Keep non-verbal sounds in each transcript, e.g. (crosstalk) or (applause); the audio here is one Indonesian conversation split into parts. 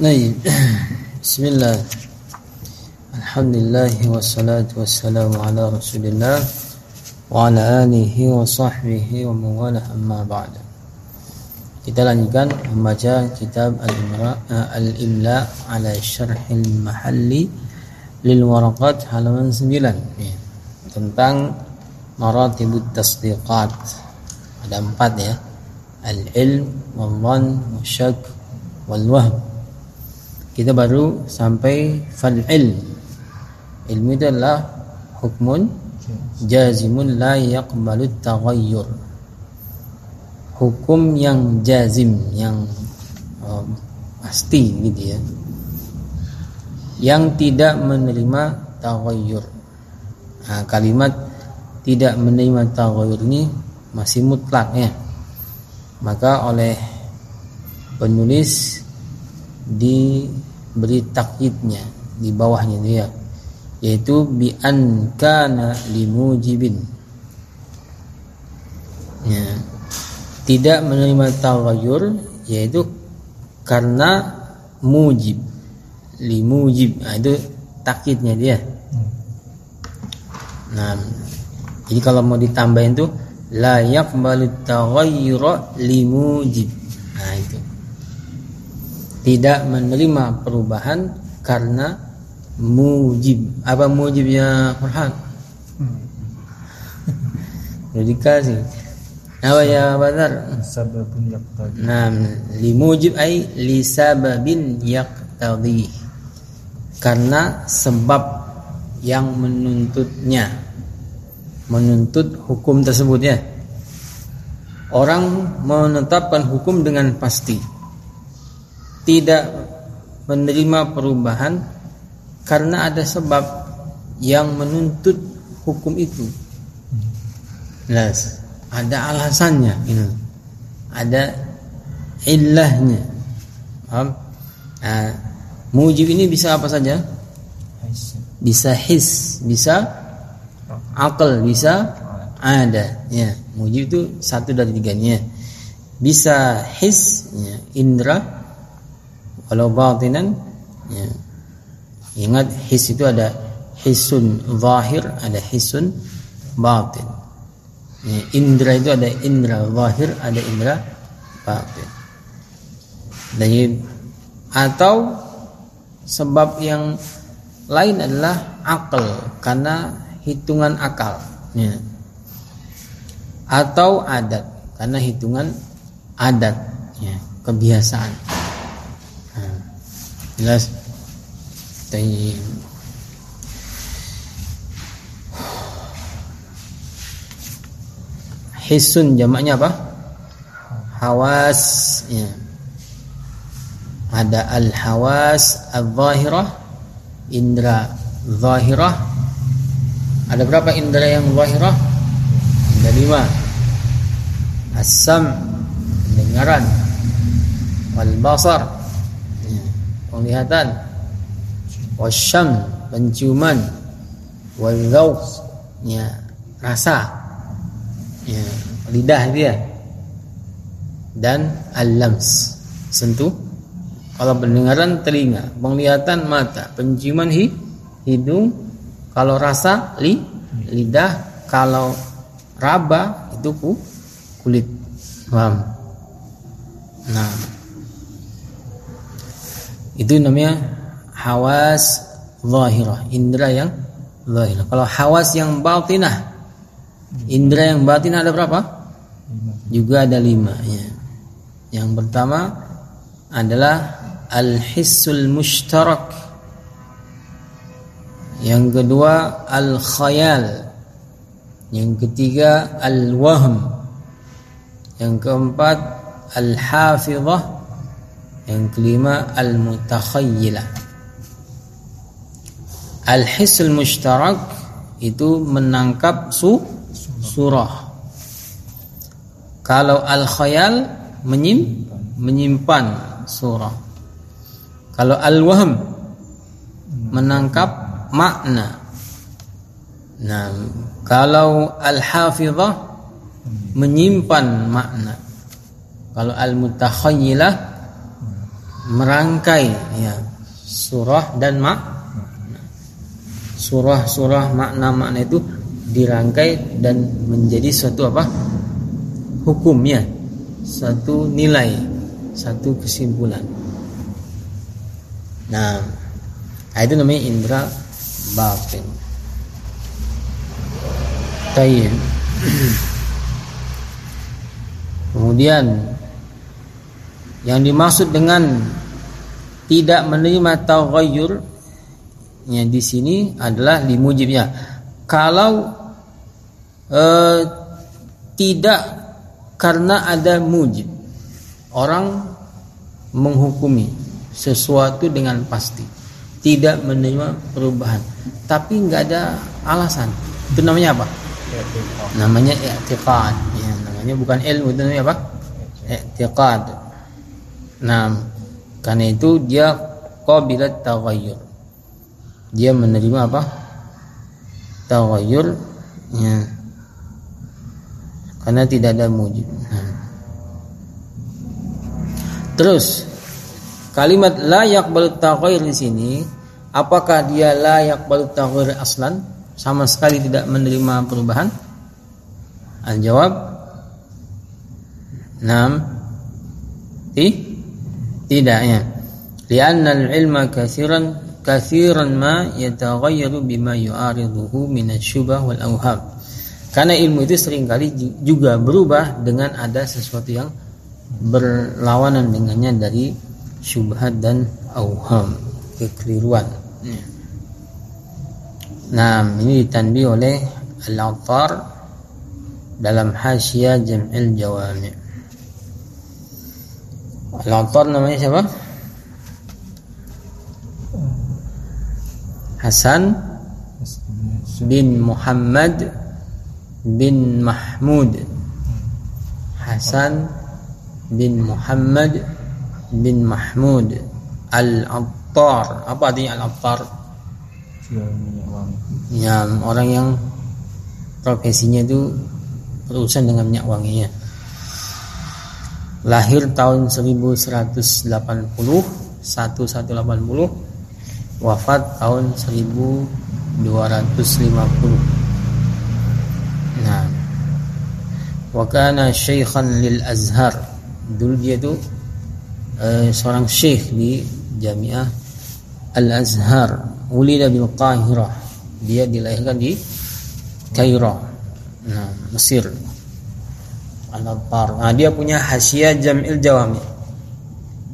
طيب بسم الله الحمد لله والصلاة والسلام على رسول الله وعلى آله وصحبه ومن والاه أما بعد kita lanjutkan membaca kitab Al-Imla Al-Imla ala Syarhil Mahalli lil Waraqat halaman 9 ya. tentang maratibut tasdiqat ada empat ya al-ilm wal-dhan wasyak wal-wahm kita baru sampai fal ilm ilmu itu adalah hukmun jazimun la yaqbalu taghayyur. Hukum yang jazim yang oh, pasti gitu ya. Yang tidak menerima taghayyur. Nah, kalimat tidak menerima taghayyur ini masih mutlak ya. Maka oleh penulis diberi takyidnya di bawahnya dia yaitu bi an kana limujibin ya. Tidak menerima taghayyur yaitu karena mujib. Limujib nah, itu takyidnya dia. Nah jadi kalau mau ditambahin tuh la yaqbalu taghayyura limujib itu tidak menerima perubahan karena mujib. Apa mujibnya Farhan? Sudah dikasih. Apa ya Badar? Sababun yaqtadi. Nah, li mujib ay li sababin yaqtadi. Karena sebab yang menuntutnya menuntut hukum tersebut ya. Orang menetapkan hukum dengan pasti tidak menerima perubahan karena ada sebab yang menuntut hukum itu. Jelas, ada alasannya ini. Ada illahnya. Paham? Nah, mujib ini bisa apa saja? Bisa his, bisa akal, bisa ada. Ya, mujib itu satu dari tiganya. Bisa his, ya, indra, kalau batinan ya. Ingat his itu ada hisun zahir, ada hisun batin. Ya, indra itu ada indra zahir, ada indra batin. Dan atau sebab yang lain adalah akal karena hitungan akal. Ya. Atau adat karena hitungan adat, ya, kebiasaan. Jelas? Tayyib. Hisun jamaknya apa? Hawas ya. Ada al-hawas al-zahirah Indra zahirah Ada berapa indra yang zahirah? Ada lima Asam Dengaran Wal basar penglihatan. Wasyam penciuman. Wal ya rasa. Ya lidah dia. Dan al-lams sentuh. Kalau pendengaran telinga penglihatan mata penciuman hi, hidung. Kalau rasa li lidah. Kalau raba itu ku, kulit. Paham? Nah itu namanya hawas zahirah, indra yang zahirah. Kalau hawas yang batinah, indra yang batinah ada berapa? Juga ada lima. Ya. Yang pertama adalah al-hissul mushtarak. Yang kedua al-khayal. Yang ketiga al-wahm. Yang keempat al-hafizah yang kelima al-mutakhayyilah. Al-hisul mushtarak itu menangkap su surah. Kalau al-khayal menyim menyimpan surah. Kalau al-wahm menangkap makna. Nah, kalau al-hafizah menyimpan makna. Kalau al-mutakhayyilah merangkai ya surah dan mak surah-surah makna-makna itu dirangkai dan menjadi suatu apa? Hukumnya satu nilai satu kesimpulan. Nah itu namanya indra batin. Tayyib. Kemudian yang dimaksud dengan tidak menerima taghayyur yang di sini adalah limujibnya. Kalau eh, tidak karena ada mujib, orang menghukumi sesuatu dengan pasti, tidak menerima perubahan, tapi nggak ada alasan. Itu namanya apa? Namanya i'tiqad. Ya, namanya bukan ilmu, itu namanya apa? I'tiqad. Nah, karena itu dia qabilat taghayyur. Dia menerima apa? Taghayyur ya. Karena tidak ada mujib. Nah. Terus kalimat la yaqbalu taghayyur di sini apakah dia la yaqbalu taghayyur aslan sama sekali tidak menerima perubahan? Al-jawab Naam. Ti tidak ya. Lianna al-ilma katsiran katsiran ma yataghayyaru bima yu'ariduhu min asy-syubah wal awham. Karena ilmu itu sering kali juga berubah dengan ada sesuatu yang berlawanan dengannya dari syubhat dan auham, kekeliruan. Nah, ini ditanbih oleh Al-Attar dalam Hasyiah Jam'il Jawami'. Al-Attar namanya siapa? Hasan bin Muhammad bin Mahmud. Hasan bin Muhammad bin Mahmud. Al-Attar. Apa artinya Al-Attar? Ya orang yang profesinya itu berurusan dengan minyak wanginya lahir tahun 1180 1180 wafat tahun 1250 nah wakana syekhan lil azhar. Dulu dia itu eh, seorang syekh di jamiah al azhar ulida bil qahirah. Dia dilahirkan di Kairo nah Mesir Al-Attar. Nah, dia punya Hasyiah Jam'il Jawami.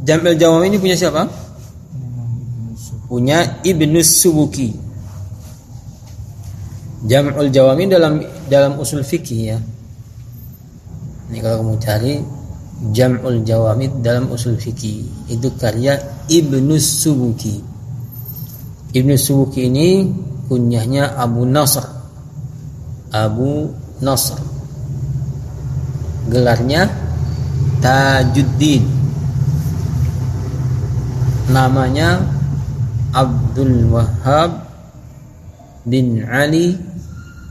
Jam'il Jawami ini punya siapa? Punya Ibnu Subuki. Jam'ul Jawami dalam dalam usul fikih ya. Ini kalau kamu cari Jam'ul Jawami dalam usul fikih itu karya Ibnu Subuki. Ibnu Subuki ini kunyahnya Abu Nasr. Abu Nasr gelarnya Tajuddin. Namanya Abdul Wahab bin Ali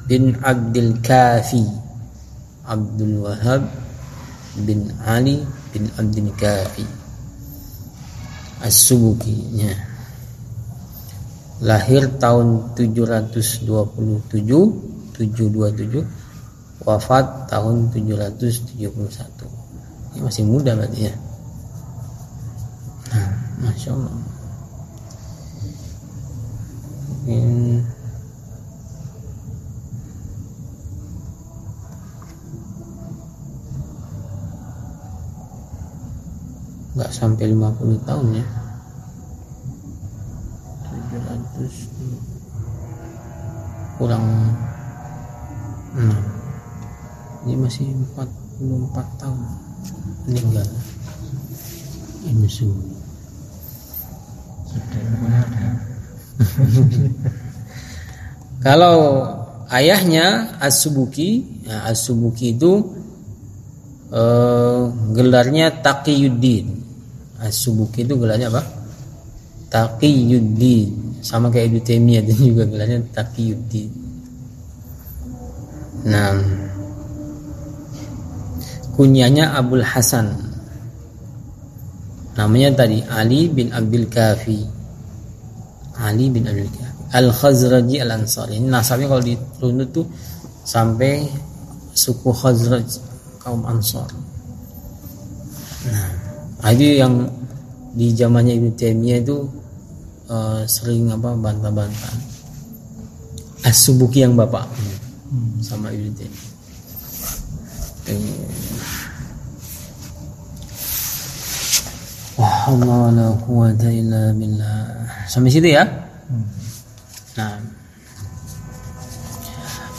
bin Abdul Kafi. Abdul Wahab bin Ali bin Abdul Kafi. As-Subuki ya. lahir tahun 727 727 wafat tahun 771 ini masih muda berarti ya? Nah, masya Allah. Ini nggak sampai 50 tahun ya? 700 kurang hmm ini masih 44 tahun. Meninggal. Ini sudah (laughs) kalau ayahnya As-Subuki ya, As-Subuki itu eh, gelarnya Taqiyuddin. As-Subuki itu gelarnya apa? Taqiyuddin. Sama kayak Ibnu Taimiyah (laughs) itu juga gelarnya Taqiyuddin. Nah kunyanya Abul Hasan. Namanya tadi Ali bin Abdul Kafi. Ali bin Abdul Kafi. Al Khazraji Al Ansari ini nasabnya kalau dirunut tuh sampai suku Khazraj kaum Ansar. Nah itu yang di zamannya Ibnu Taimiyah itu uh, sering apa bantah-bantah. As-Subuki yang bapak. Hmm. sama Ibnu Taimiyah Wah Allah la quwata illa billah. Sampai situ ya. Nah.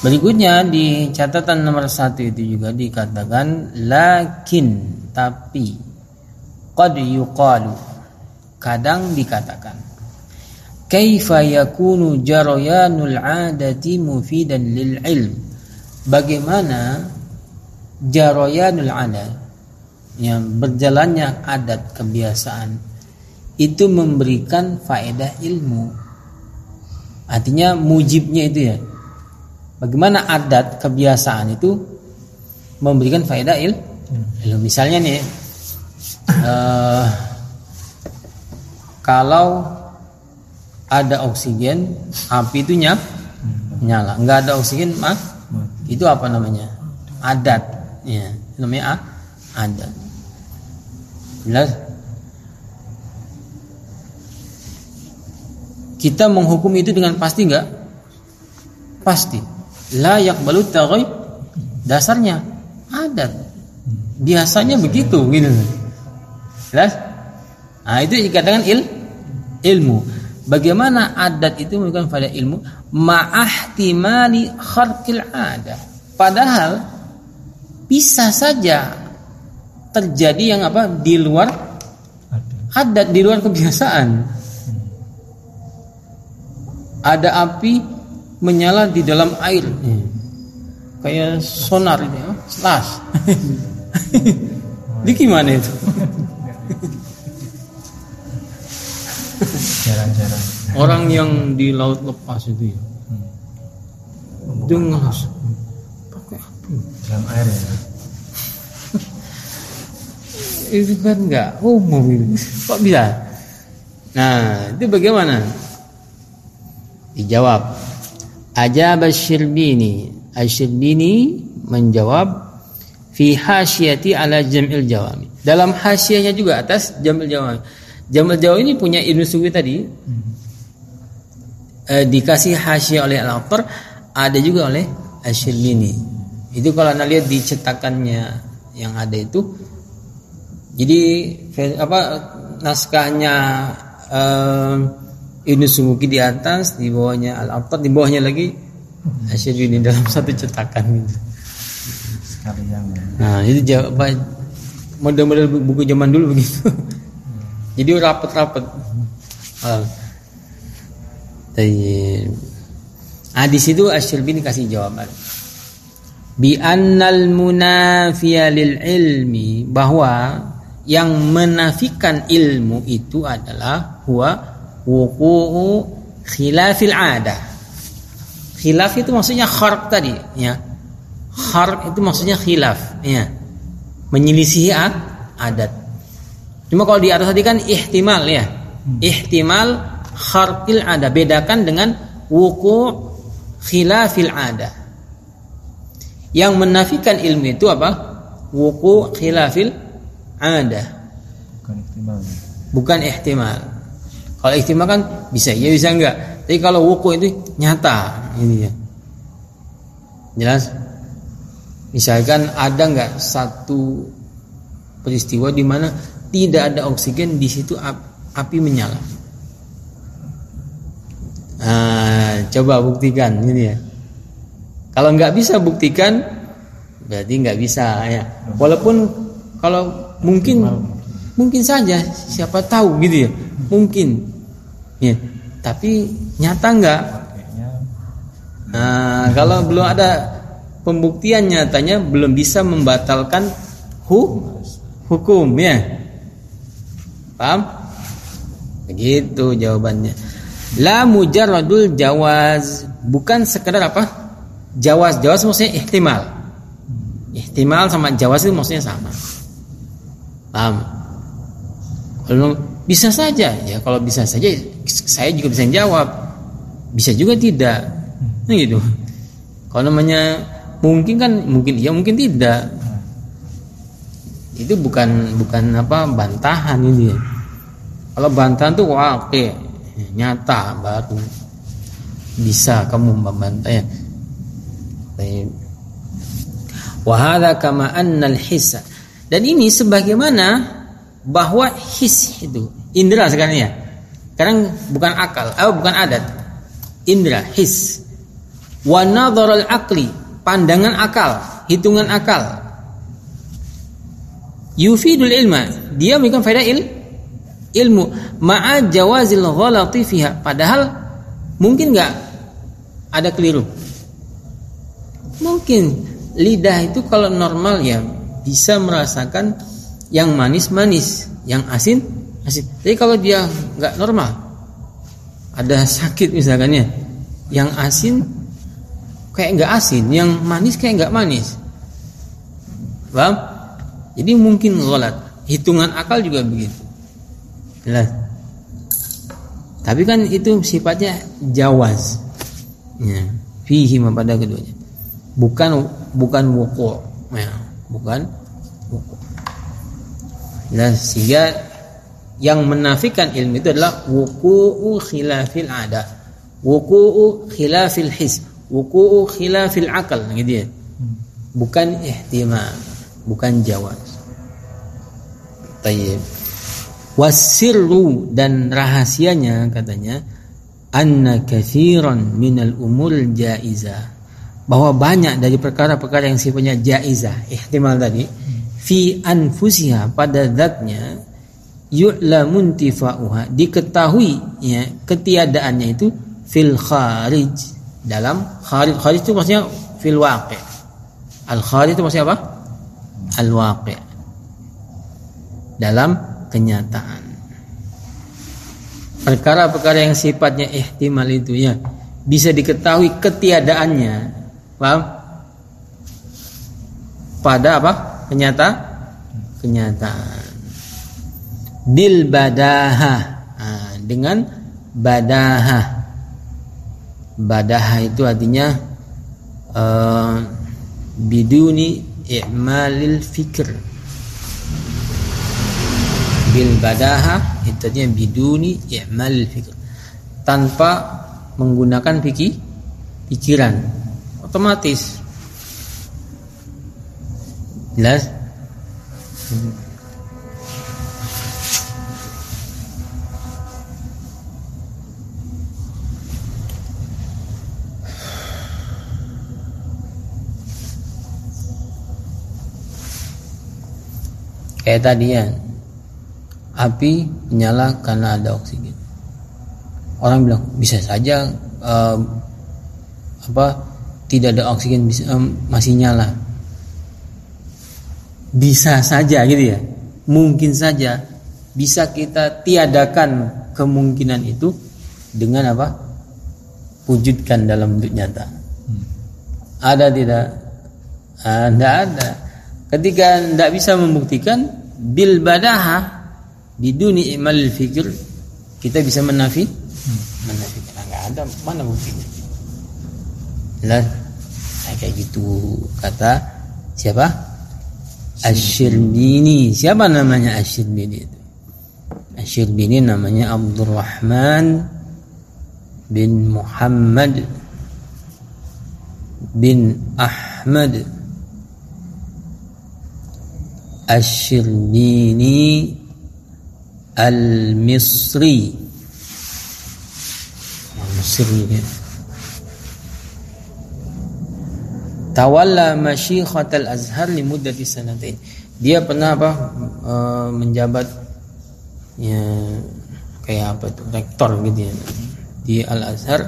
Berikutnya di catatan nomor satu itu juga dikatakan lakin tapi qad yuqalu kadang dikatakan kaifa yakunu jarayanul adati mufidan lil ilm bagaimana jarayanul adat yang berjalannya adat kebiasaan itu memberikan faedah ilmu. Artinya mujibnya itu ya. Bagaimana adat kebiasaan itu memberikan faedah il ilmu? Misalnya nih uh, kalau ada oksigen api itu nyap nyala. Nggak ada oksigen mah itu apa namanya? Adat ya namanya adat Jelas? Kita menghukum itu dengan pasti enggak? Pasti. La yaqbalu taghayyub. Dasarnya adat. Biasanya begitu gitu. Jelas? Nah, itu dikatakan il ilmu. Bagaimana adat itu memberikan pada ilmu? Ma'ahtimali kharqil adat. Padahal bisa saja terjadi yang apa? Di luar adat di luar kebiasaan. Ada api menyala di dalam air. Kayak sonar ini ya selas. (laughs) Di gimana itu? Jarang-jarang. Orang yang di laut lepas itu ya. Dengar dalam air ya (laughs) itu kan enggak umum itu. Kok bisa? Nah, itu bagaimana? Dijawab. Ajab Asy-Syirbini. Asy-Syirbini menjawab fi hasyati ala jam'il jawami. Dalam hasyiahnya juga atas jam'il jawami. Jam'il jawami ini punya Ibnu Suwi tadi. Eh, dikasih hasyiah oleh Al-Aqtar, ada juga oleh Asy-Syirbini. Itu kalau anda lihat di cetakannya yang ada itu jadi apa naskahnya um, Ibnu Sumuki di atas, di bawahnya Al-Abtar, di bawahnya lagi Asyidini dalam (laughs) satu cetakan gitu. Sekalian. Nah, itu jawaban model-model buku zaman dulu begitu. (laughs) Jadi rapet-rapet. Ah. Ah, di situ Asy-Syirbi kasih jawaban. Bi annal munafiya lil ilmi bahwa yang menafikan ilmu itu adalah huwa wuqu'u khilafil ada. Khilaf itu maksudnya kharq tadi, ya. Kharq itu maksudnya khilaf, ya. Menyelisihi adat. Cuma kalau di atas tadi kan ihtimal ya. Ihtimal kharqil ada. Bedakan dengan wuku khilafil ada. Yang menafikan ilmu itu apa? Wuku khilafil ada bukan ihtimal. Bukan ihtimal. Kalau ihtimal kan bisa ya bisa enggak. Tapi kalau wuku itu nyata ini ya. Jelas? Misalkan ada enggak satu peristiwa di mana tidak ada oksigen di situ api menyala? Nah, coba buktikan ini ya kalau nggak bisa buktikan berarti nggak bisa ya. Walaupun kalau mungkin mungkin saja siapa tahu gitu ya. Mungkin ya. Tapi nyata enggak nah kalau belum ada pembuktian nyatanya belum bisa membatalkan hu hukum ya. Paham? Begitu jawabannya. La mujarradul jawaz. Bukan sekedar apa jawaz jawaz maksudnya ihtimal ihtimal sama jawaz itu maksudnya sama Paham? Lalu bisa saja ya kalau bisa saja saya juga bisa jawab. Bisa juga tidak. Nah, gitu. Kalau namanya mungkin kan mungkin iya mungkin tidak. Itu bukan bukan apa bantahan ini. Kalau bantahan tuh wah oke nyata baru bisa kamu membantahnya. Baik. Wahada kama annal hissa. Dan ini sebagaimana bahwa his itu indera sekarang ya. Sekarang bukan akal, oh, bukan adat. Indra, his. Wa al akli, pandangan akal, hitungan akal. Yufidul ilma, dia memberikan faedah il, ilmu ma'a jawazil ghalati fiha. Padahal mungkin enggak ada keliru. Mungkin lidah itu kalau normal ya bisa merasakan yang manis-manis, yang asin asin. Jadi kalau dia nggak normal, ada sakit misalkan ya, yang asin kayak nggak asin, yang manis kayak nggak manis. Paham? Jadi mungkin sholat. Hitungan akal juga begitu. Jelas. Tapi kan itu sifatnya jawaz. Ya, fihi pada keduanya bukan bukan wuku ya, bukan wuku. Dan sehingga yang menafikan ilmu itu adalah wuku'u khilafil ada. Wuku'u khilafil his wuku'u khilafil akal gitu ya. Bukan ihtimam bukan jawab tayyib. Wasirru dan rahasianya katanya anna kathiran minal umur jaizah bahwa banyak dari perkara-perkara yang sifatnya jaizah ihtimal tadi fi anfusiha pada zatnya yu'lamun tifa'uha diketahui ya ketiadaannya itu fil kharij. Dalam kharij. Kharij itu maksudnya fil waqi. Al kharij itu maksudnya apa? Al waqi. Dalam kenyataan. Perkara-perkara yang sifatnya ihtimal itu ya bisa diketahui ketiadaannya Paham? Pada apa? Kenyata kenyataan. Bil badaha. Nah, dengan badaha. Badaha itu artinya uh, biduni i'malil fikr. Bil badaha itu artinya biduni i'malil fikr. Tanpa menggunakan pikir pikiran otomatis. Jelas? Kayak tadi ya. Api menyala karena ada oksigen. Orang bilang bisa saja uh, apa tidak ada oksigen bisa, um, masih nyala. Bisa saja gitu ya. Mungkin saja bisa kita tiadakan kemungkinan itu dengan apa? Wujudkan dalam bentuk nyata. Hmm. ada tidak? Tidak ah, ada. Ketika tidak bisa membuktikan bil badaha biduni imal fikir kita bisa menafi hmm. menafikan. Nggak ada. Mana buktinya Nah, kayak gitu kata siapa? Asyirbini. Siapa namanya Asyirbini itu? Asyirbini namanya Abdurrahman bin Muhammad bin Ahmad Asyirbini Al-Misri Misri ya. Tawalla masyikhatal azhar li muddati sanatain. Dia pernah apa e, menjabat ya kayak apa tuh rektor gitu ya di Al Azhar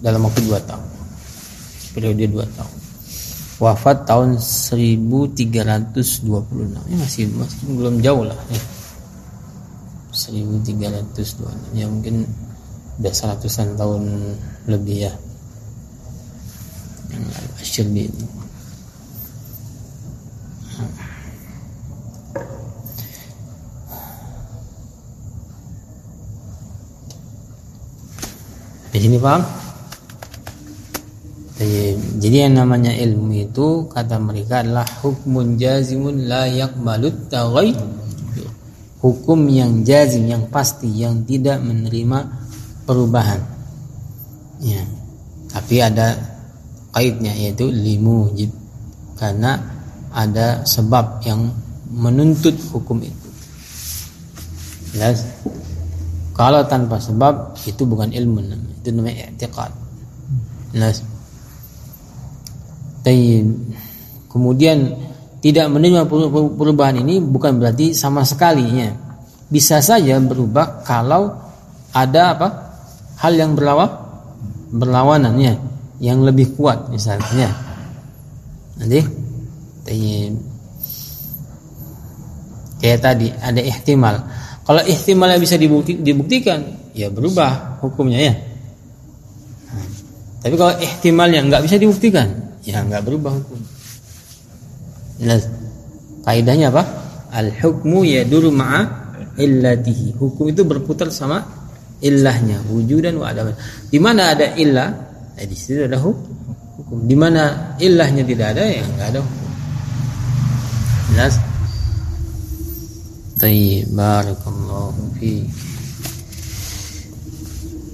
dalam waktu dua tahun periode dua tahun. Wafat tahun 1326 ya masih masih belum jauh lah ya. 1326 ya mungkin udah seratusan tahun lebih ya Asyir Di sini paham? Jadi yang namanya ilmu itu kata mereka adalah hukmun jazimun layak balut tawai hukum yang jazim yang pasti yang tidak menerima perubahan. Ya. Tapi ada kaitnya yaitu limujib karena ada sebab yang menuntut hukum itu. Jelas? Kalau tanpa sebab itu bukan ilmu. Itu namanya i'tiqad. Jelas? Kemudian tidak menerima perubahan ini bukan berarti sama sekali ya. Bisa saja berubah kalau ada apa? Hal yang berlawan berlawanannya yang lebih kuat misalnya. Nanti kayak tadi ada ihtimal. Kalau ihtimal yang bisa dibukti, dibuktikan, ya berubah hukumnya ya. Tapi kalau ihtimal yang nggak bisa dibuktikan, ya nggak berubah hukum. Nah, kaidahnya apa? Al hukmu yaduru ma'a illatihi. Hukum itu berputar sama illahnya, wujudan wa adaman. Di mana ada illah, eh, di situ ada hukum. Di mana illahnya tidak ada, ya nggak ada hukum. Jelas? Tayyib, barakallahu fi.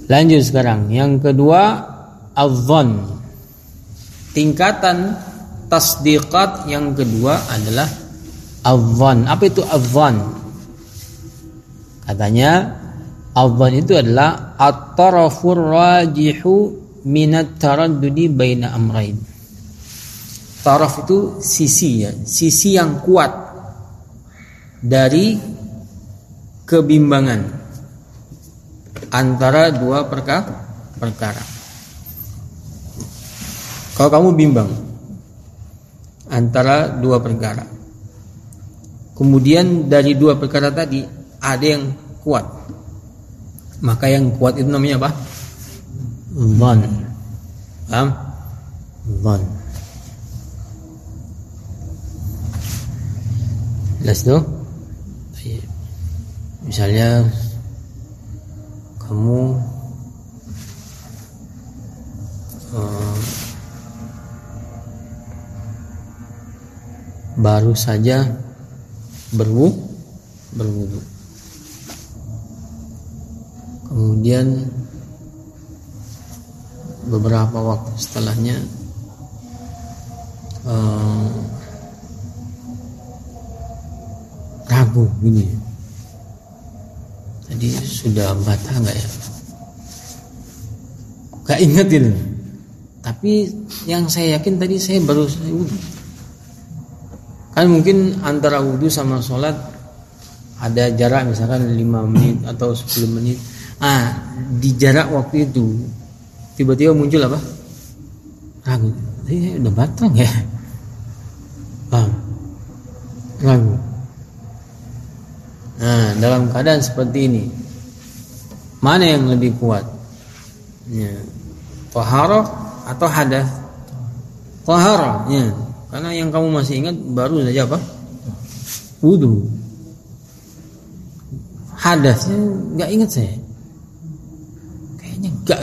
Lanjut sekarang. Yang kedua, adzan tingkatan tasdiqat yang kedua adalah adzan. Apa itu adzan? Katanya adzan itu adalah at-tarafur rajihu minat taraddudi baina amrain. Taraf itu sisi ya, sisi yang kuat dari kebimbangan antara dua perkara. Kalau kamu bimbang antara dua perkara. Kemudian dari dua perkara tadi ada yang kuat. Maka yang kuat itu namanya apa? Paham? Zon. Jelas tuh? Misalnya kamu uh, baru saja berwu berwudu. Kemudian beberapa waktu setelahnya uh, ragu gini. Jadi sudah batal nggak ya? Gak inget ini. Tapi yang saya yakin tadi saya baru saya wudhu kan mungkin antara wudhu sama sholat ada jarak misalkan 5 menit atau 10 menit ah di jarak waktu itu tiba-tiba muncul apa? Ragu. Eh, udah batang ya. Paham? Ragu. Nah dalam keadaan seperti ini mana yang lebih kuat? Ya. Atau hadas taharah ya. Karena yang kamu masih ingat baru saja apa? Wudhu. Hadasnya nggak ingat saya. Kayaknya enggak.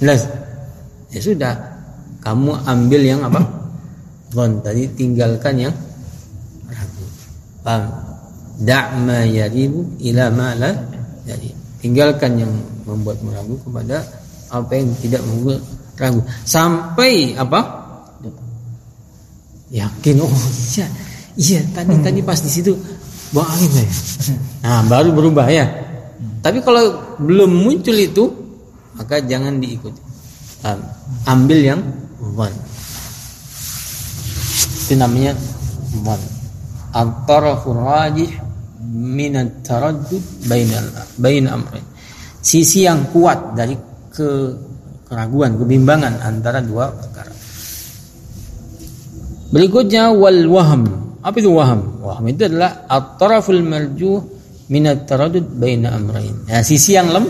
Jelas. Ya sudah. Kamu ambil yang apa? Bon, tadi tinggalkan yang ragu. Paham? Da'ma yaribu ila ma la jadi tinggalkan yang membuat meragu kepada apa yang tidak membuat ragu sampai apa yakin oh iya iya tadi hmm. tadi pas di situ buang angin ya (laughs) nah baru berubah ya hmm. tapi kalau belum muncul itu maka jangan diikuti. Ambil yang one itu namanya one antara rajih minat bain amrain sisi yang kuat dari ke keraguan kebimbangan antara dua perkara. Berikutnya wal waham. Apa itu waham? Waham itu adalah at-taraful marjuh min at-taraddud baina amrayn. Ya, sisi yang lem,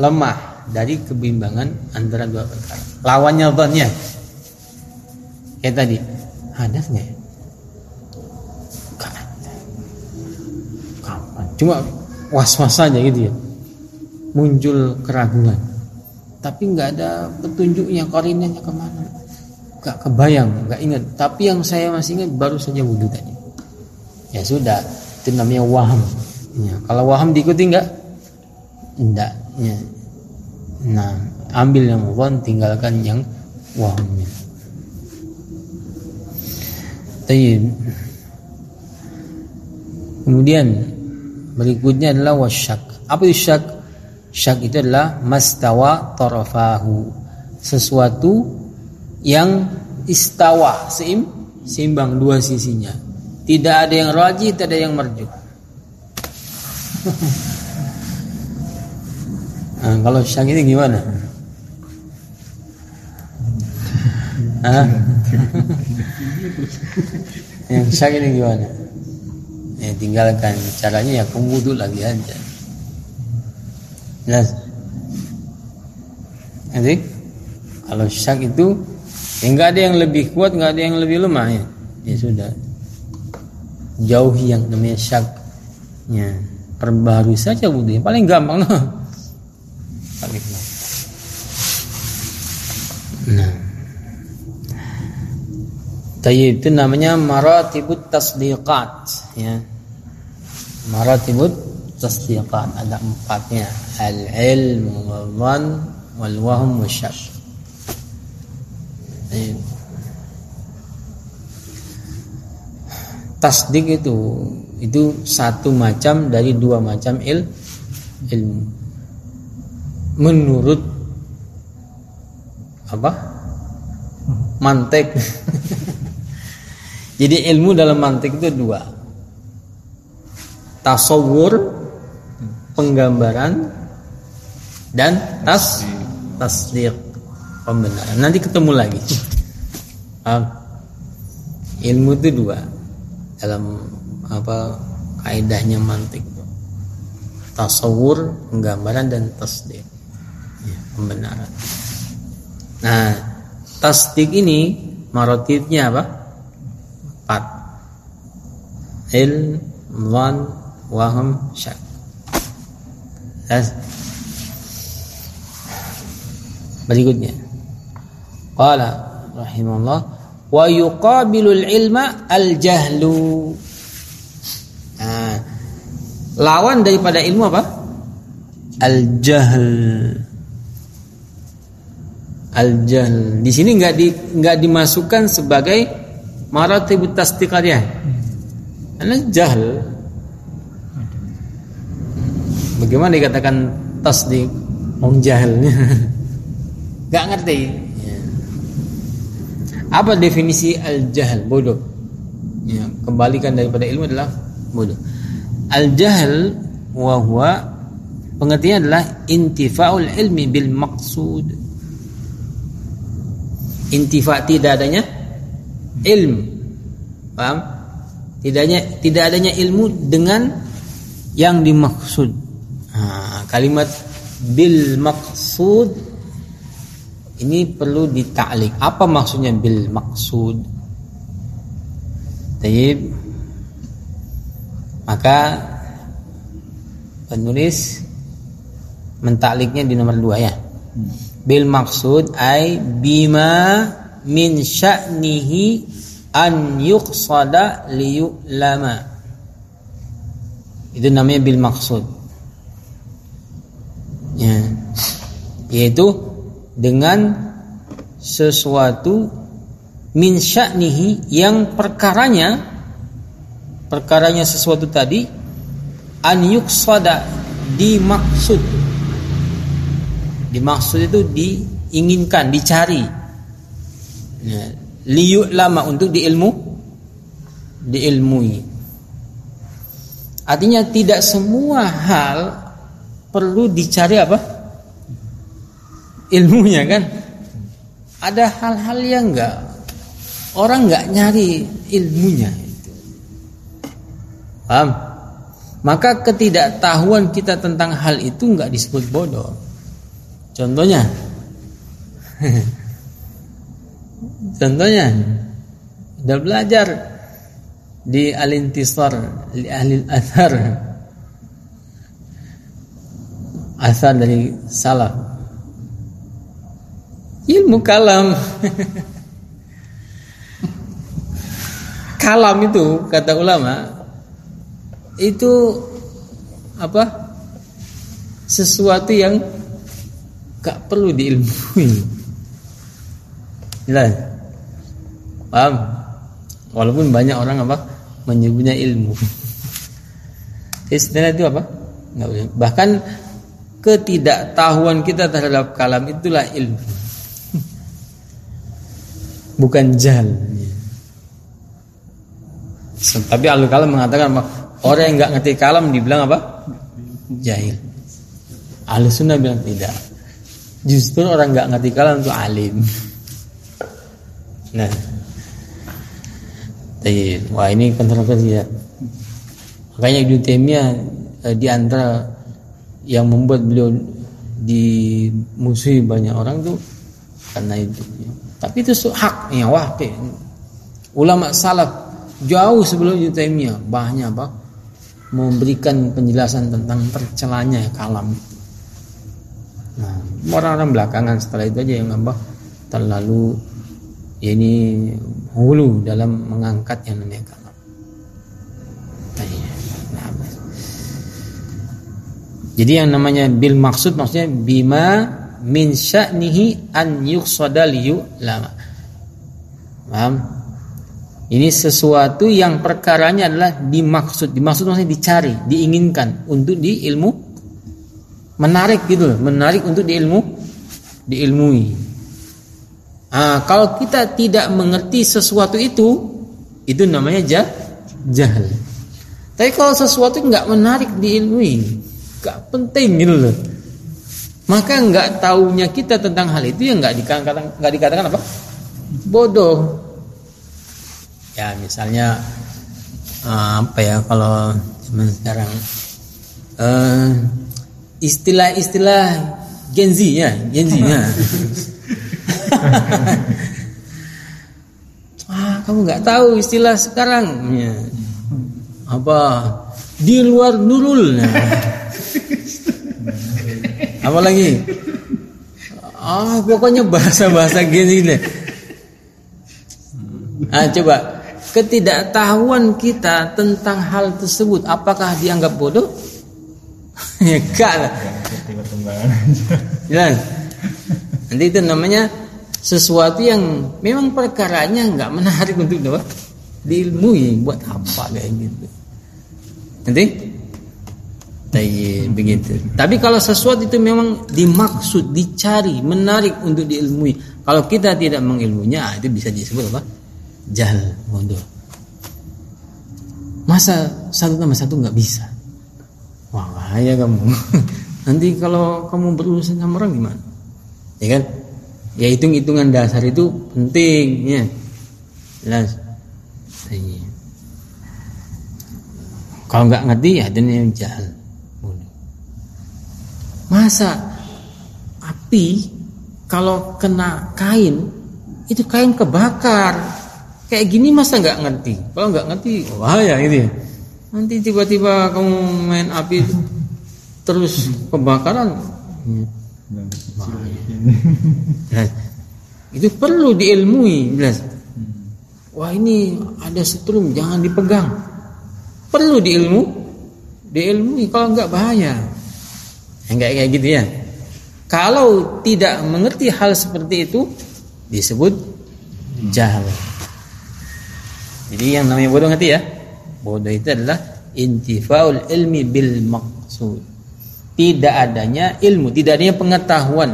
lemah dari kebimbangan antara dua perkara. Lawannya dhannya. Kayak tadi, hadas enggak ya? Cuma was-was saja gitu ya. Muncul keraguan. tapi nggak ada petunjuknya korinnya ke mana nggak kebayang nggak ingat tapi yang saya masih ingat baru saja wudhu tadi ya sudah itu namanya waham ya, kalau waham diikuti nggak enggak ya. Nah ambil yang waham tinggalkan yang wahamnya Tayyib. Kemudian berikutnya adalah wasyak. Apa itu syak? Syak itu adalah mastawa tarafahu. Sesuatu yang istawa, seim, seimbang dua sisinya. Tidak ada yang raji, tidak ada yang merjuk. (laughs) nah, kalau syak ini gimana? Hah? yang syak ini gimana? Ya, tinggalkan caranya ya kamu lagi aja. Jelas. Nanti kalau syak itu ya ada yang lebih kuat, enggak ada yang lebih lemah ya. Ya sudah. Jauhi yang namanya syak. Ya, perbaharui saja wudhu. Paling gampang loh. Paling gampang. Nah. Tayyib itu namanya maratibut tasdiqat ya. Maratibut tasdiqat ada empatnya al-ilmu wal wal wahm wasyak. Tasdik itu itu satu macam dari dua macam il ilmu. Menurut apa? Mantek (laughs) Jadi ilmu dalam mantik itu dua. Tasawur penggambaran dan tas tasdiq pembenaran. Nanti ketemu lagi. (laughs) Ah, ilmu itu dua dalam apa kaidahnya mantik tasawur penggambaran dan tasdik ya, pembenaran. Nah tasdik ini marotibnya apa? Empat. Ilm dhan waham syak. Berikutnya. Qala rahimahullah wa yuqabilul ilma al jahlu nah, lawan daripada ilmu apa? Al jahl al jahl di sini nggak di nggak dimasukkan sebagai maratibut tasdiqah Karena jahil. Bagaimana dikatakan tasdik? Wong jahilnya. (laughs) Gak ngerti. Ya. Apa definisi al-jahl? Bodoh. Ya, kembalikan daripada ilmu adalah bodoh. Al-jahl wa huwa pengertian adalah intifaul ilmi bil maqsud. Intifa tidak adanya ilmu. Paham? Tidaknya tidak adanya ilmu dengan yang dimaksud. Nah, kalimat bil maksud ini perlu ditaklik. Apa maksudnya bil maksud? Taib. Maka penulis mentakliknya di nomor dua ya. Bil maksud ay bima min sya'nihi an yuqsada liyu'lama. Itu namanya bil maksud. Ya. Yaitu dengan sesuatu min sya'nihi yang perkaranya perkaranya sesuatu tadi an yuqsada dimaksud dimaksud itu diinginkan dicari. Ya, liu lama untuk diilmu diilmui. Artinya tidak semua hal perlu dicari apa? Ilmunya kan? Ada hal-hal yang enggak orang enggak nyari ilmunya. Paham? Maka ketidaktahuan kita tentang hal itu enggak disebut bodoh contohnya. (laughs) Contohnya. Sudah belajar di Al-Intisar di Ahli Athar Asar dari salaf. Ilmu kalam. (laughs) Kalam itu kata ulama itu apa? Sesuatu yang gak perlu diilmui jelas? Paham? Walaupun banyak orang apa menyebutnya ilmu. (laughs) Istilah itu apa? Bahkan ketidaktahuan kita terhadap kalam itulah ilmu. (laughs) Bukan jahil tapi al kalam mengatakan orang yang nggak ngerti kalam dibilang apa? Jahil. Ahli sunnah bilang tidak. Justru orang nggak ngerti kalam itu alim. Nah, wah ini kontroversi ya. Makanya Ibnu Taimiyah eh, di antara yang membuat beliau dimusuhi banyak orang tuh karena itu. Tapi itu hak yang wah ulama salaf jauh sebelum Ibnu Taimiyah banyak apa memberikan penjelasan tentang tercelanya kalam nah orang-orang belakangan setelah itu aja yang apa terlalu ya ini hulu dalam mengangkat yang namanya kalam. Nah, jadi yang namanya bil maksud maksudnya bima min sya'nihi an yuqsadal lama paham? Ini sesuatu yang perkaranya adalah dimaksud, dimaksud maksudnya dicari, diinginkan untuk di ilmu menarik gitu menarik untuk di ilmu diilmui. Ah, kalau kita tidak mengerti sesuatu itu, itu namanya jah, jahil. Tapi kalau sesuatu nggak menarik diilmui, nggak penting gitu loh. Maka nggak taunya kita tentang hal itu yang nggak dikatakan nggak dikatakan apa? Bodoh ya misalnya uh, apa ya kalau sekarang uh, istilah-istilah Gen Z ya Gen Z ya (laughs) ah kamu nggak tahu istilah sekarang ya. apa di luar nurul ya. apa lagi ah pokoknya bahasa-bahasa Gen Z deh ah coba ketidaktahuan kita tentang hal tersebut apakah dianggap bodoh? Enggak lah. Jelas. Nanti itu namanya sesuatu yang memang perkaranya enggak menarik untuk apa? diilmui buat apa kayak gitu. Nanti Tayyib begitu. Tapi kalau sesuatu itu memang dimaksud, dicari, menarik untuk diilmui. Kalau kita tidak mengilmunya, ah, itu bisa disebut apa? jahil bodoh masa satu tambah satu nggak bisa wah bahaya kamu. (laughs) Nanti kalau kamu berurusan sama orang gimana? Ya kan? Ya hitung hitungan dasar itu penting ya. Jelas. Iya. kalau nggak ngerti ya yang jahil masa api kalau kena kain itu kain kebakar. Kayak gini masa nggak ngerti? Kalau nggak ngerti bahaya gitu ya nanti tiba-tiba kamu main api itu terus kebakaran. Nah, itu perlu diilmui jelas. Wah ini ada setrum jangan dipegang. Perlu diilmu. Diilmui kalau nggak bahaya. Enggak kayak gitu ya. Kalau tidak mengerti hal seperti itu disebut jahil jadi yang namanya bodoh ngerti ya? Bodoh itu adalah intifaul ilmi bil maksud. Tidak adanya ilmu, tidak adanya pengetahuan.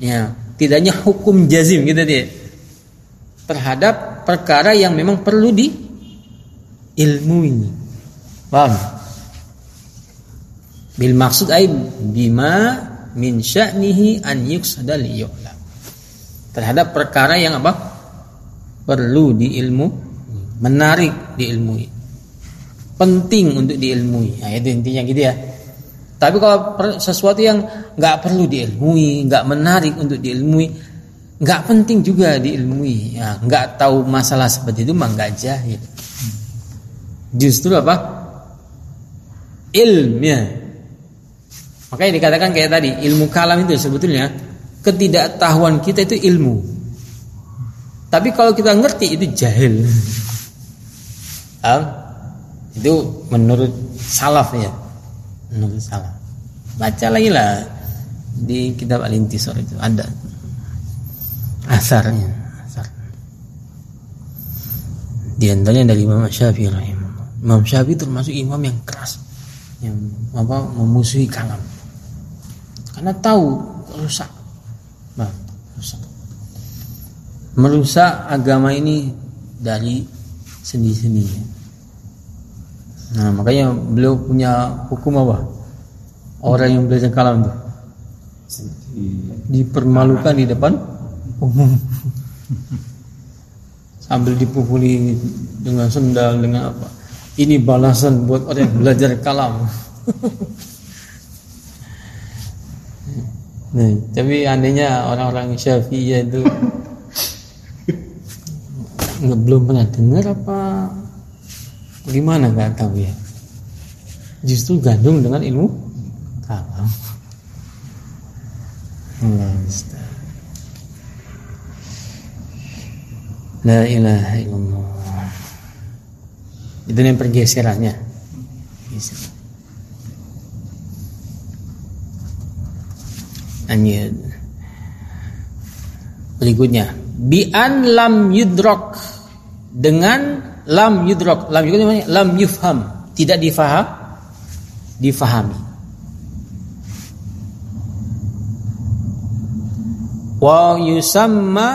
Ya, tidak adanya hukum jazim gitu dia. Terhadap perkara yang memang perlu di ilmu ini. Paham? Bil maksud ay bima min sya'nihi an yuksada liyu'lam. Terhadap perkara yang apa? Perlu diilmu menarik diilmui penting untuk diilmui. Nah, itu intinya gitu ya. Tapi kalau sesuatu yang nggak perlu diilmui nggak menarik untuk diilmui nggak penting juga diilmui. Ya, nggak tahu masalah seperti itu mah jahil. Justru apa? Ilmu ya makanya dikatakan kayak tadi ilmu kalam itu sebetulnya ketidaktahuan kita itu ilmu. Tapi kalau kita ngerti itu jahil. (laughs) Itu menurut salaf ya. Menurut salaf. Baca lagi lah di kitab Al-Intisar itu ada asarnya. Asar. Di antaranya dari Imam Syafi'i rahimahullah. Imam Syafi'i termasuk imam yang keras yang apa memusuhi kalam. Karena tahu rusak. Nah, rusak. Merusak agama ini dari sendi-sendi. Nah, makanya beliau punya hukum apa? Orang yang belajar kalam itu. Dipermalukan di depan umum. (laughs) Sambil dipukuli dengan sendal dengan apa. Ini balasan buat orang yang belajar kalam. (laughs) Nah, tapi andainya orang-orang Syafi'iyah itu (laughs) nggak belum pernah dengar apa gimana nggak tahu ya. Justru gandung dengan ilmu kalam. La ilaha illallah. Itu yang pergeserannya. Anjir. Berikutnya, bi'an lam yudrok dengan lam yudrok. Lam yudrok lam yufham, tidak difaham, difahami. Wa yusamma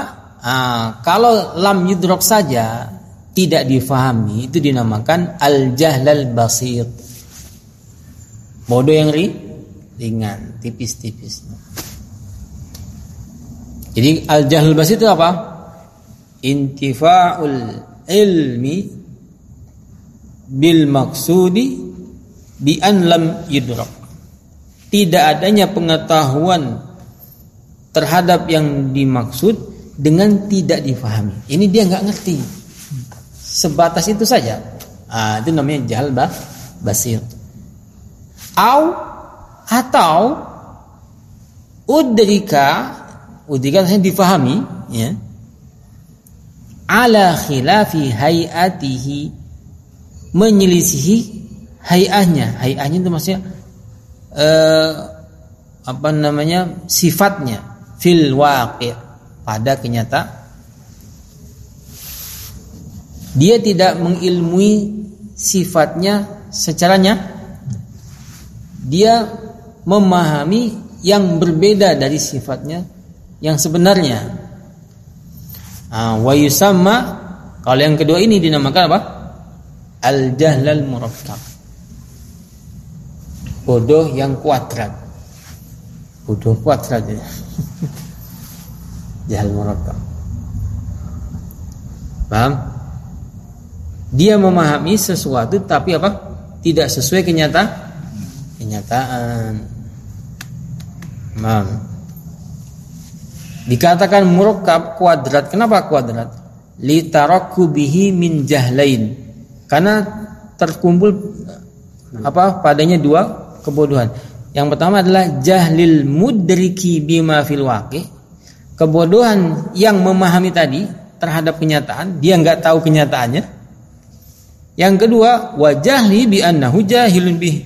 ah, kalau lam yudrok saja tidak difahami itu dinamakan al jahlal basir. Bodoh yang ri, ringan, tipis-tipis. Jadi al jahlal basir itu apa? Intifa'ul ilmi bil maksudi bi an lam yudrak. Tidak adanya pengetahuan terhadap yang dimaksud dengan tidak difahami. Ini dia nggak ngerti. Sebatas itu saja. Ah, itu namanya jahal bah, basir. Au atau udrika udrika saya difahami ya ala khilafi hayatihi. Menyelisihi hayahnya. Hayahnya itu maksudnya eh, apa namanya sifatnya. Fil waqi' pada kenyataan. Dia tidak mengilmui sifatnya secaranya dia memahami yang berbeda dari sifatnya yang sebenarnya wa yusamma kalau yang kedua ini dinamakan apa? Al jahlal murakkab. Bodoh yang kuadrat. Bodoh kuadrat ya. (laughs) Jahal murakkab. Paham? Dia memahami sesuatu tapi apa? Tidak sesuai kenyataan kenyataan. Paham dikatakan murakkab kuadrat kenapa kuadrat litaraku bihi min jahlain karena terkumpul apa padanya dua kebodohan yang pertama adalah jahlil mudriki bima fil waqi kebodohan yang memahami tadi terhadap kenyataan, dia nggak tahu kenyataannya. Yang kedua, wajahli bi annahu jahilun bih.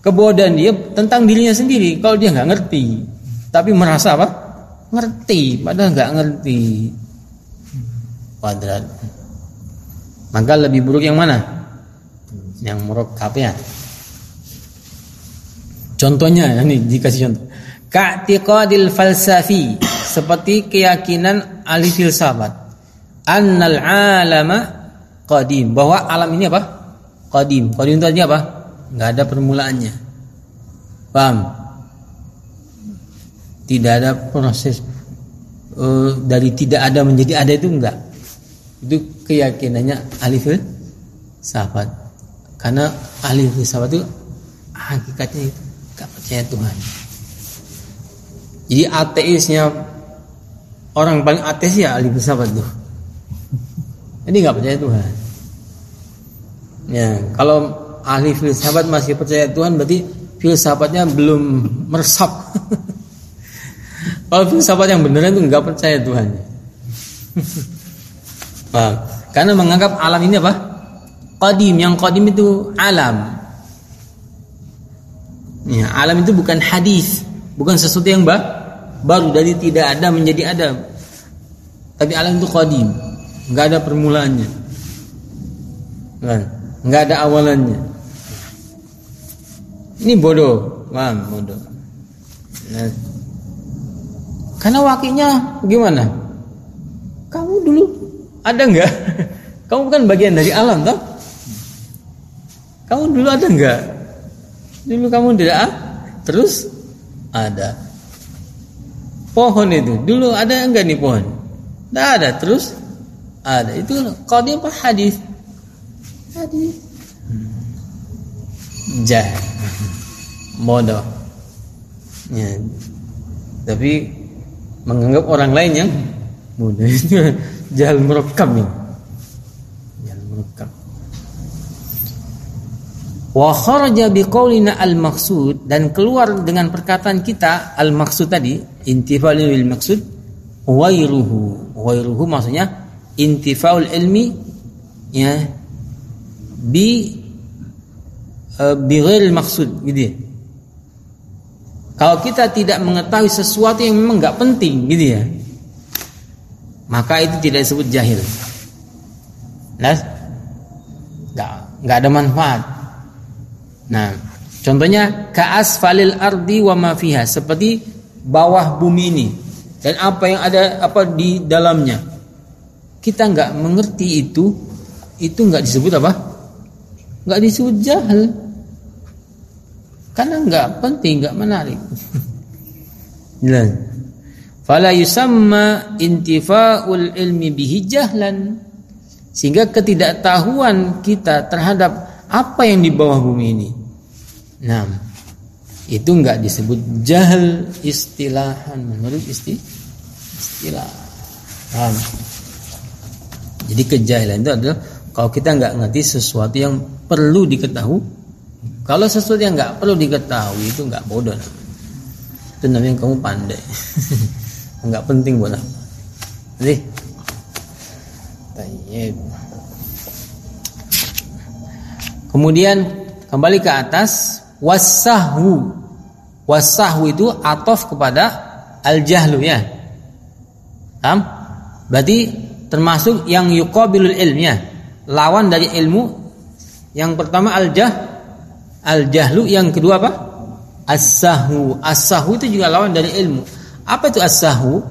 Kebodohan dia tentang dirinya sendiri kalau dia nggak ngerti, tapi merasa apa? Ngerti, padahal nggak ngerti. Kuadrat. Maka lebih buruk yang mana? Yang murakkab ya. Contohnya ini dikasih contoh. Ka'tiqadil falsafi seperti keyakinan ahli filsafat annal alama qadim bahwa alam ini apa? Qadim. Qadim itu artinya apa? Enggak ada permulaannya. Paham? Tidak ada proses uh, dari tidak ada menjadi ada itu enggak. Itu keyakinannya ahli filsafat. Karena ahli filsafat itu hakikatnya itu enggak percaya Tuhan. Jadi ateisnya orang paling ateis ya ahli filsafat tuh. Ini nggak percaya Tuhan. Ya, kalau ahli filsafat masih percaya Tuhan berarti filsafatnya belum meresap. (laughs) Kalau filsafat yang benar itu nggak percaya Tuhan. (laughs) Paham? Karena menganggap alam ini apa? Qadim. Yang qadim itu alam. Ya, alam itu bukan hadis, bukan sesuatu yang bah, baru dari tidak ada menjadi ada. Tapi alam itu qadim, nggak ada permulaannya, kan? nggak ada awalannya. Ini bodoh, paham bodoh. Nah, karena wakilnya gimana? Kamu dulu ada nggak? (laughs) Kamu bukan bagian dari alam, toh? Kamu dulu ada nggak? Dulu kamu tidak terus ada. Pohon itu dulu ada enggak nih pohon? Tidak ada, terus ada. Itu qadim apa hadis? Hadis. Jah. (laughs) Bodoh. Ya. Tapi menganggap orang lain yang mudah (laughs) itu jahil merekam ini. Jahil merekam. Wa kharaja biqaulina al-maqsud dan keluar dengan perkataan kita al-maqsud tadi intifa'ul bil maqsud wairuhu. Wairuhu maksudnya intifa'ul ilmi ya bi uh, bi ghairil maqsud gitu ya. Kalau kita tidak mengetahui sesuatu yang memang nggak penting gitu ya, maka itu tidak disebut jahil. Nah, nggak nggak ada manfaat. Nah, contohnya kaasfalil ardi wa ma fiha, seperti bawah bumi ini dan apa yang ada apa di dalamnya. Kita nggak mengerti itu, itu nggak disebut apa? Nggak disebut jahil. Karena nggak penting, nggak menarik. Jelas. Fala yusamma intifa'ul ilmi bihi jahlan. Sehingga ketidaktahuan kita terhadap apa yang di bawah bumi ini. Nah, itu enggak disebut jahil istilahan menurut isti istilah. Paham? Jadi kejahilan itu adalah kalau kita enggak ngerti sesuatu yang perlu diketahui. Kalau sesuatu yang enggak perlu diketahui itu enggak bodoh. Itu namanya kamu pandai. (laughs) enggak penting buat apa. Jadi. Kemudian kembali ke atas wasahu. Wasahu itu atof kepada al-jahlu ya. Paham? Berarti termasuk yang yuqabilul ilmiah. Lawan dari ilmu yang pertama al-jah al-jahlu, yang kedua apa? As-sahwu. As-sahwu itu juga lawan dari ilmu. Apa itu as-sahwu?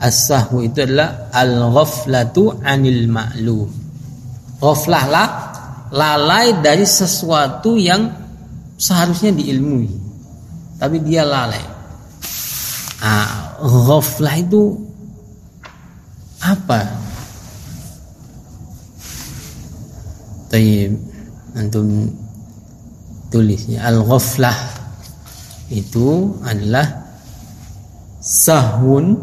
As-sahwu itu adalah al-ghaflatu anil ma'lum. Ghaflah lah lalai dari sesuatu yang seharusnya diilmui tapi dia lalai ah ghaflah itu apa Tayyib antum tulisnya. Al-ghaflah. Itu adalah sahun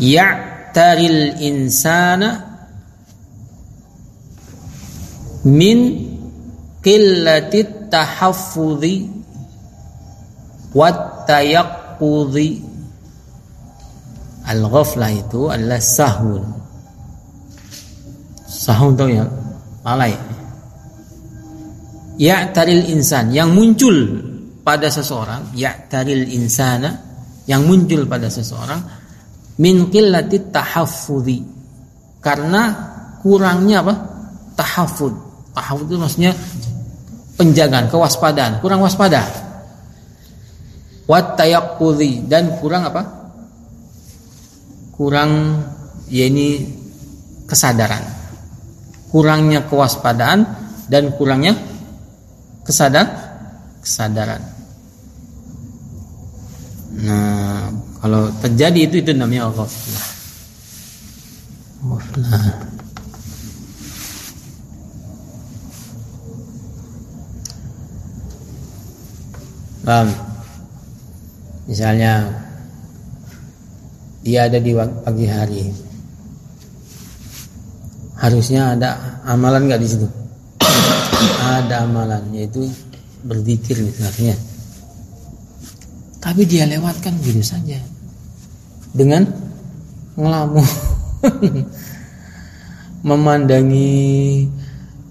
ya'taril insana min qillati tahaffudhi wat tayaqqudhi al-ghaflah itu adalah sahun sahun tahu ya lalai ya taril insan yang muncul pada seseorang ya taril insana yang muncul pada seseorang min qillati tahaffudhi karena kurangnya apa tahafud Tahawud itu maksudnya penjagaan, kewaspadaan, kurang waspada. Wat tayaqqudhi dan kurang apa? Kurang ya ini kesadaran. Kurangnya kewaspadaan dan kurangnya kesadar kesadaran. Nah, kalau terjadi itu itu namanya ghaflah. Ghaflah. Paham? Misalnya dia ada di pagi hari. Harusnya ada amalan nggak di situ? Ada amalan yaitu berzikir misalnya. Tapi dia lewatkan gitu saja. Dengan ngelamun. (laughs) Memandangi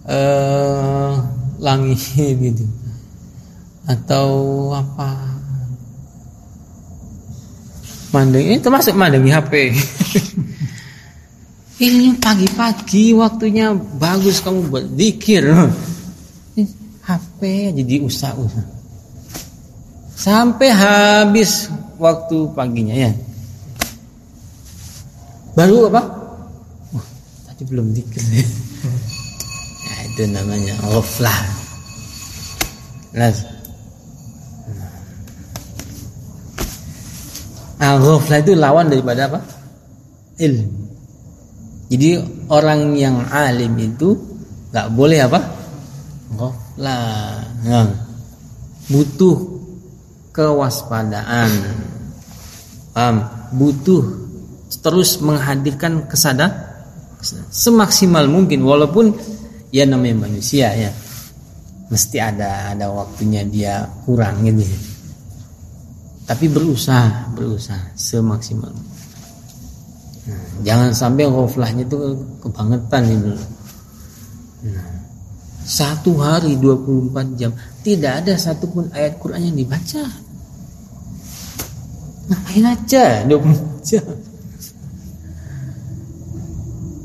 uh, langit gitu. Atau apa? Mandangi, itu termasuk mandangi HP. (laughs) Ini pagi-pagi waktunya bagus kamu buat zikir. HP aja diusah-usah. Sampai habis waktu paginya ya. Baru apa? Wah, tadi belum zikir. (laughs) ya, itu namanya ghaflah. Nah, Nah, ghaflah itu lawan daripada apa? Ilmu. Jadi orang yang alim itu nggak boleh apa? Ghaflah. Nah, butuh kewaspadaan. Paham? Butuh terus menghadirkan kesadar semaksimal mungkin walaupun ya namanya manusia ya. Mesti ada ada waktunya dia kurang gitu. Tapi berusaha, berusaha semaksimal. Nah, jangan sampai ghaflahnya itu kebangetan itu. Nah, satu hari 24 jam tidak ada satupun ayat Quran yang dibaca. Ngapain aja 24 jam.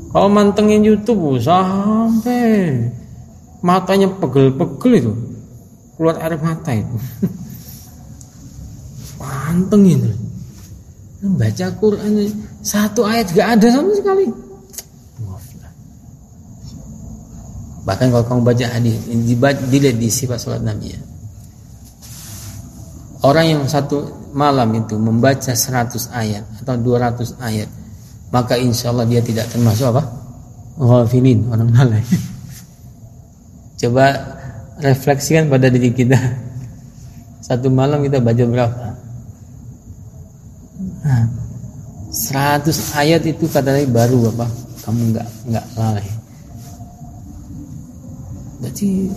Kalau mantengin YouTube sampai matanya pegel-pegel itu keluar air mata itu. (laughs) Pantengin Baca Quran satu ayat gak ada sama sekali. Bahkan kalau kamu baca hadis, dilihat di sifat salat Nabi ya. Orang yang satu malam itu membaca 100 ayat atau 200 ayat, maka insya Allah dia tidak termasuk apa? Ghafilin, orang lalai. (laughs) Coba refleksikan pada diri kita. Satu malam kita baca berapa? Nah, 100 ayat itu katanya baru apa? Kamu nggak nggak lalai. Jadi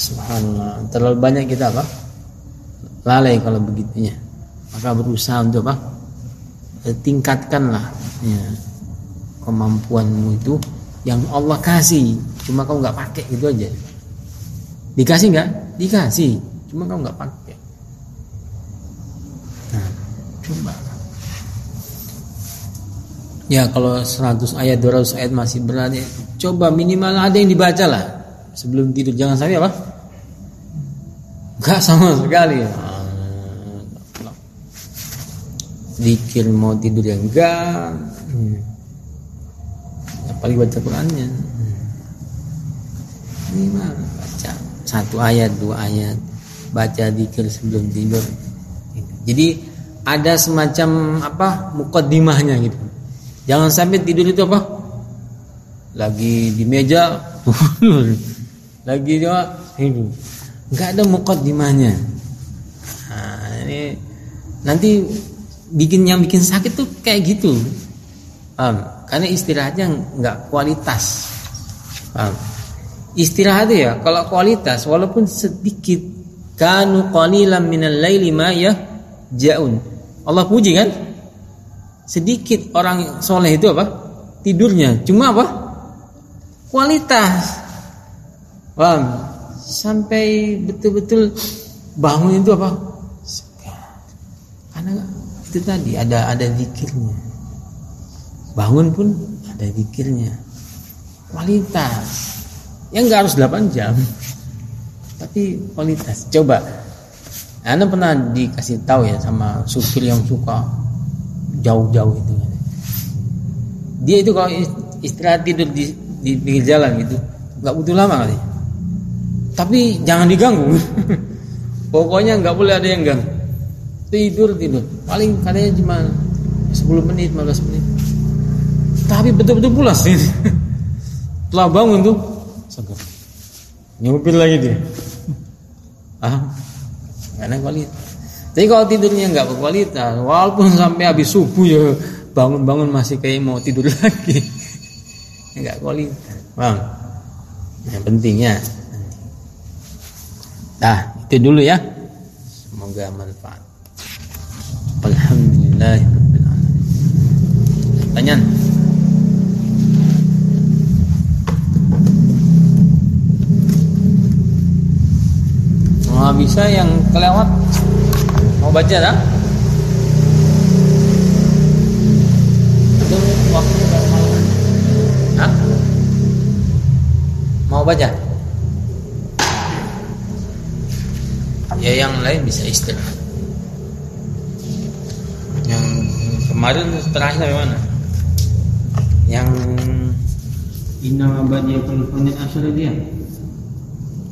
subhanallah terlalu banyak kita apa? Lalai kalau begitunya. Maka berusaha untuk apa? Tingkatkanlah ya, kemampuanmu itu yang Allah kasih. Cuma kau nggak pakai gitu aja. Dikasih nggak? Dikasih. Cuma kau nggak pakai. Nah, coba Ya kalau 100 ayat 200 ayat masih berat ya, Coba minimal ada yang dibaca lah Sebelum tidur Jangan sampai apa? Enggak sama sekali. Dikir mau tidur yang enggak. Apalagi baca Qurannya. Minimal baca. Satu ayat, dua ayat. Baca dikir sebelum tidur. Jadi ada semacam apa? Mukaddimahnya gitu. Jangan sampai tidur itu apa? Lagi di meja, (laughs) lagi juga tidur. Enggak ada mukaddimahnya. Nah, ini nanti bikin yang bikin sakit tuh kayak gitu. Paham? Karena istirahatnya nggak kualitas. Paham? Istirahat ya kalau kualitas walaupun sedikit kanu qalilan minal laili ma ya jaun. Allah puji kan? sedikit orang soleh itu apa tidurnya cuma apa kualitas paham? Sampai betul-betul bangun itu apa? Karena itu tadi ada ada zikirnya. Bangun pun ada zikirnya. Kualitas. Yang nggak harus 8 jam. Tapi kualitas. Coba. Anda pernah dikasih tahu ya sama supir yang suka jauh-jauh itu? Dia itu kalau istirahat tidur di, di pinggir jalan gitu nggak butuh lama kali tapi jangan diganggu. (laughs) Pokoknya nggak boleh ada yang ganggu. Tidur tidur. Paling katanya cuma 10 menit 15 menit. Tapi betul-betul pulas sih (laughs) setelah bangun tuh. Segar nyupir lagi dia. Ah karena kualitas tapi kalau tidurnya nggak berkualitas, walaupun sampai habis subuh ya bangun-bangun masih kayak mau tidur (laughs) lagi, nggak kualitas, bang. Yang pentingnya, nah itu dulu ya. Semoga manfaat. Alamin. Pertanyaan? Oh, bisa yang kelewat mau baca tak? Itu waktu Hah? Mau baca? Ya yang lain bisa istirahat. Yang kemarin terakhir mana? Yang Inna abadiyakul funit asyara dia